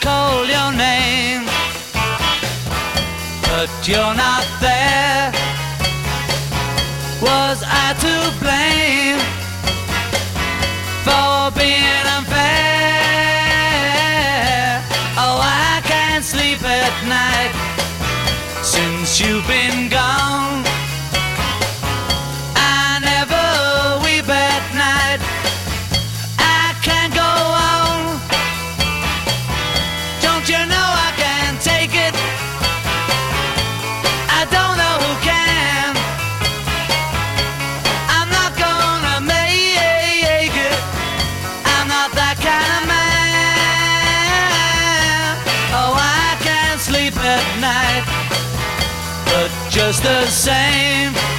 call your name, but you're not there. Was I to blame for being unfair? Oh, I can't sleep at night since you've been gone. night. But just the same.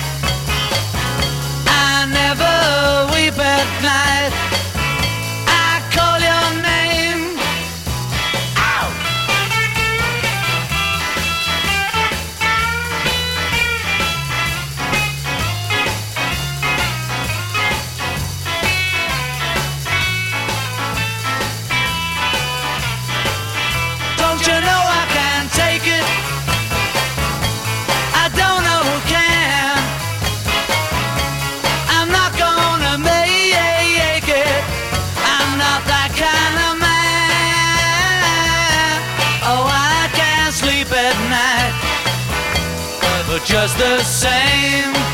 But just the same.